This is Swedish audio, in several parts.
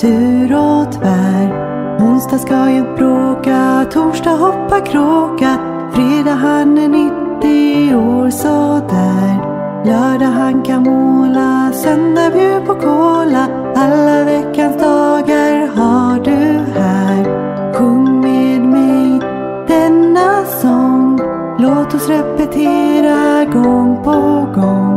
sur och tvär. Onsdag ska jag bråka, torsdag hoppa kråka. Fredag han är 90 år sådär. Lördag han kan måla, söndag bjud på kola. Alla veckans dagar har du här. Sjung med mig denna sång. Låt oss repetera gång på gång.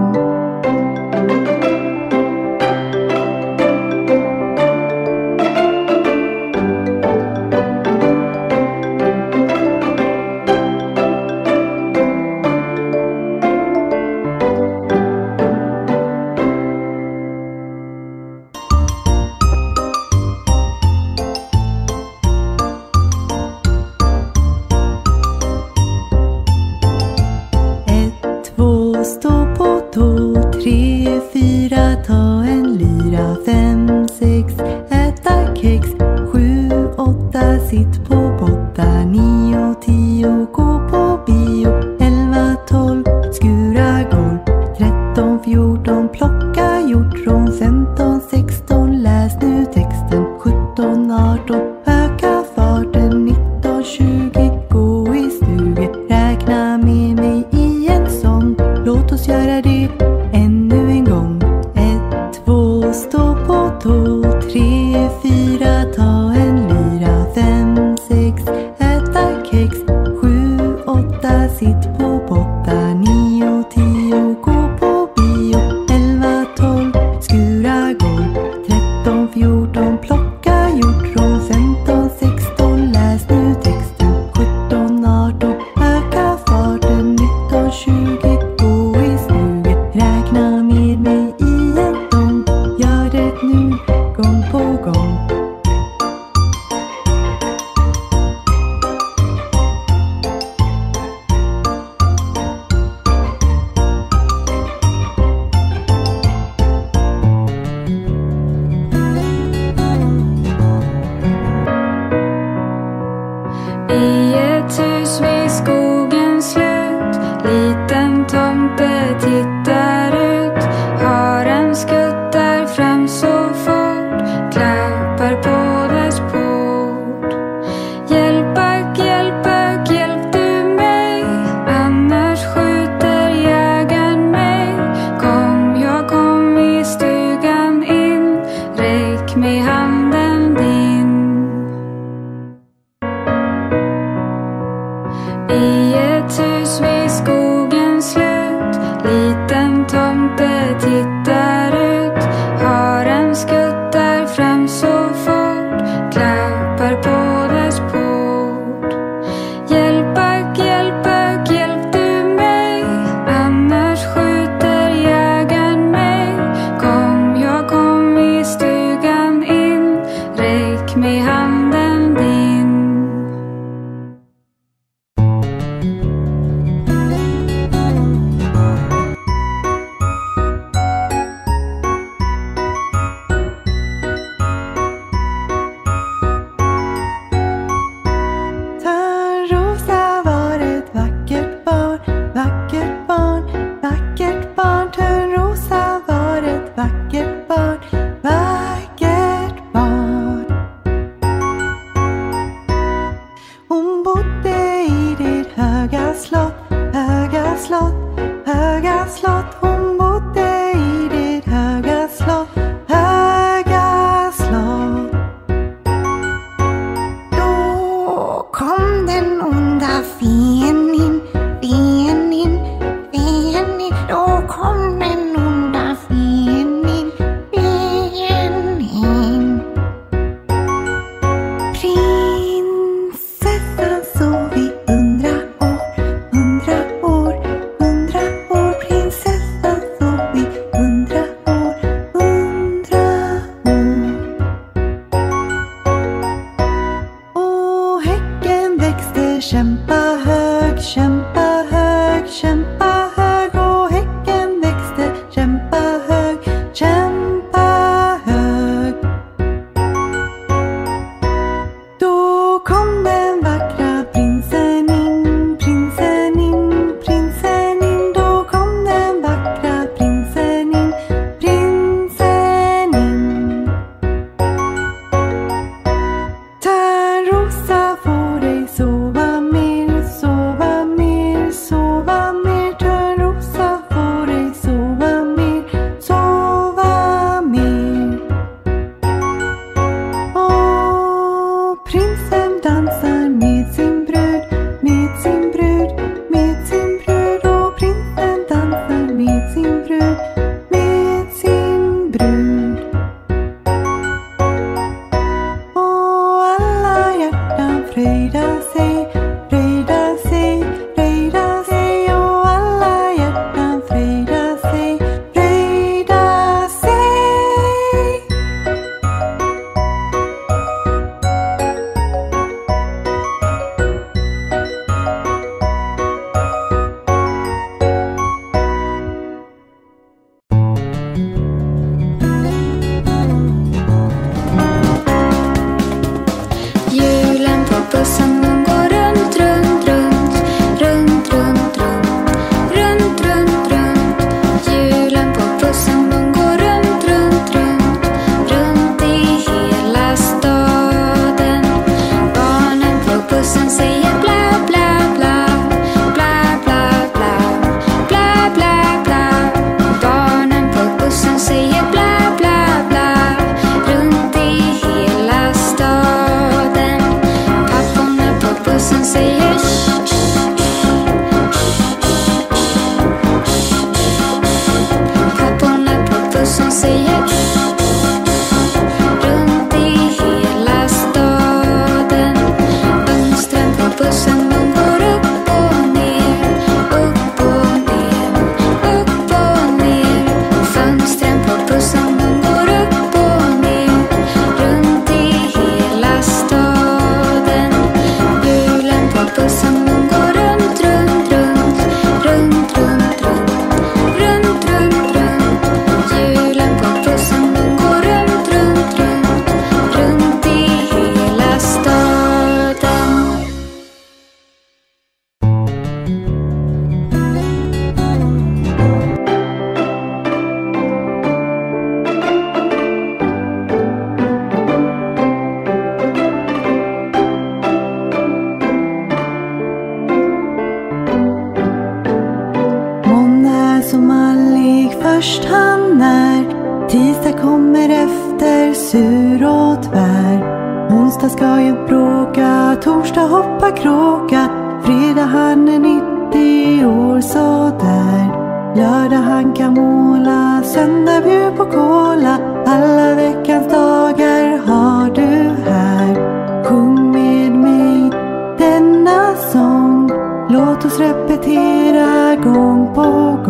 Tisdag kommer efter sur och tvär. Onsdag ska ju bråka, torsdag hoppa kråka. Fredag han är 90 år sådär. Lördag han kan måla, söndag bjud på cola. Alla veckans dagar har du här. Sjung med mig denna sång. Låt oss repetera gång på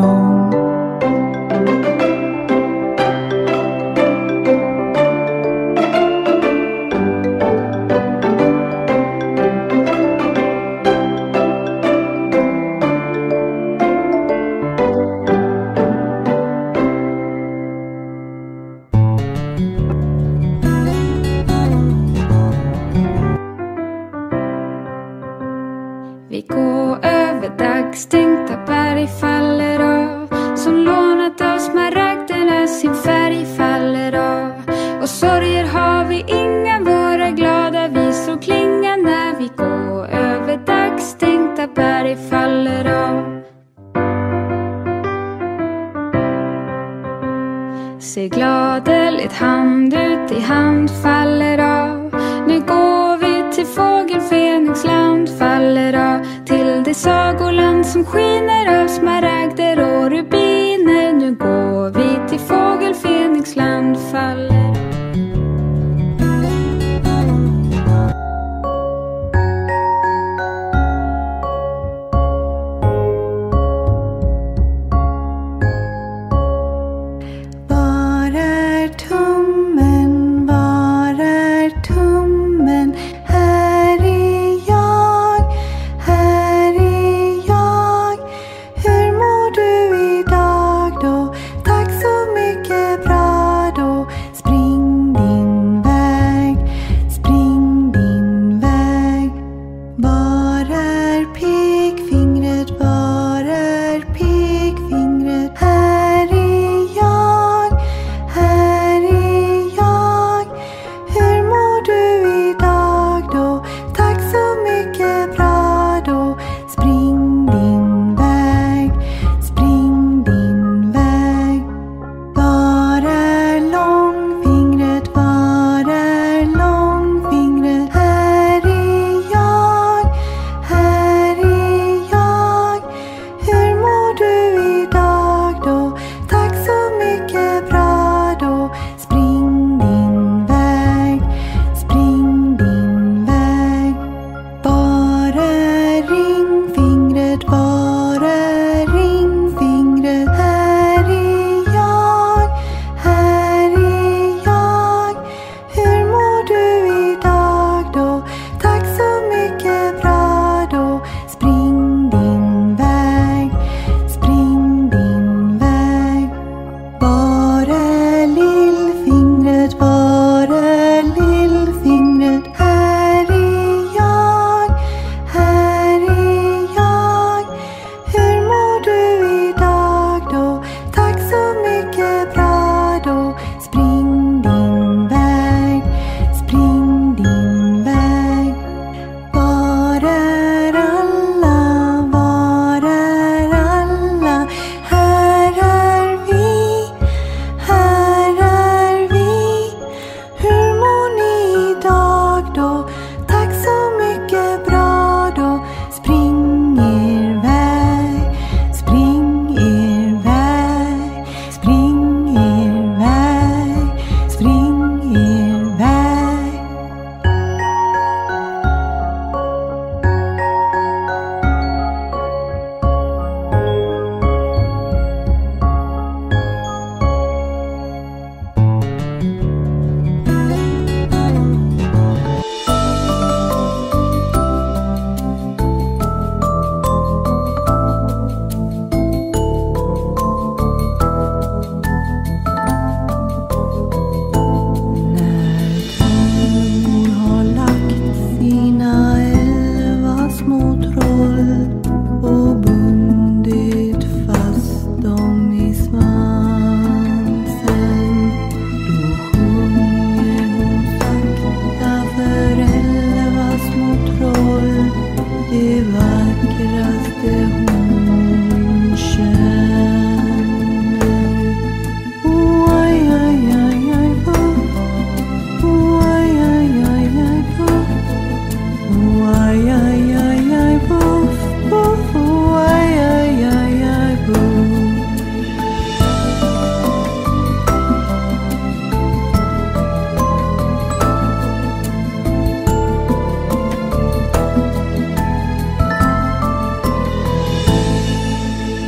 gång. Över dagstänkta berg faller av. Som lånat av smaragderna sin färg faller av. Och sorger har vi inga, våra glada visor klingar när vi går över dagstänkta berg faller av. Se gladeligt hand ut i hand faller av. Nu går vi till fågel Fenix land faller av. Till sagoland som skiner av smaragder och rubiner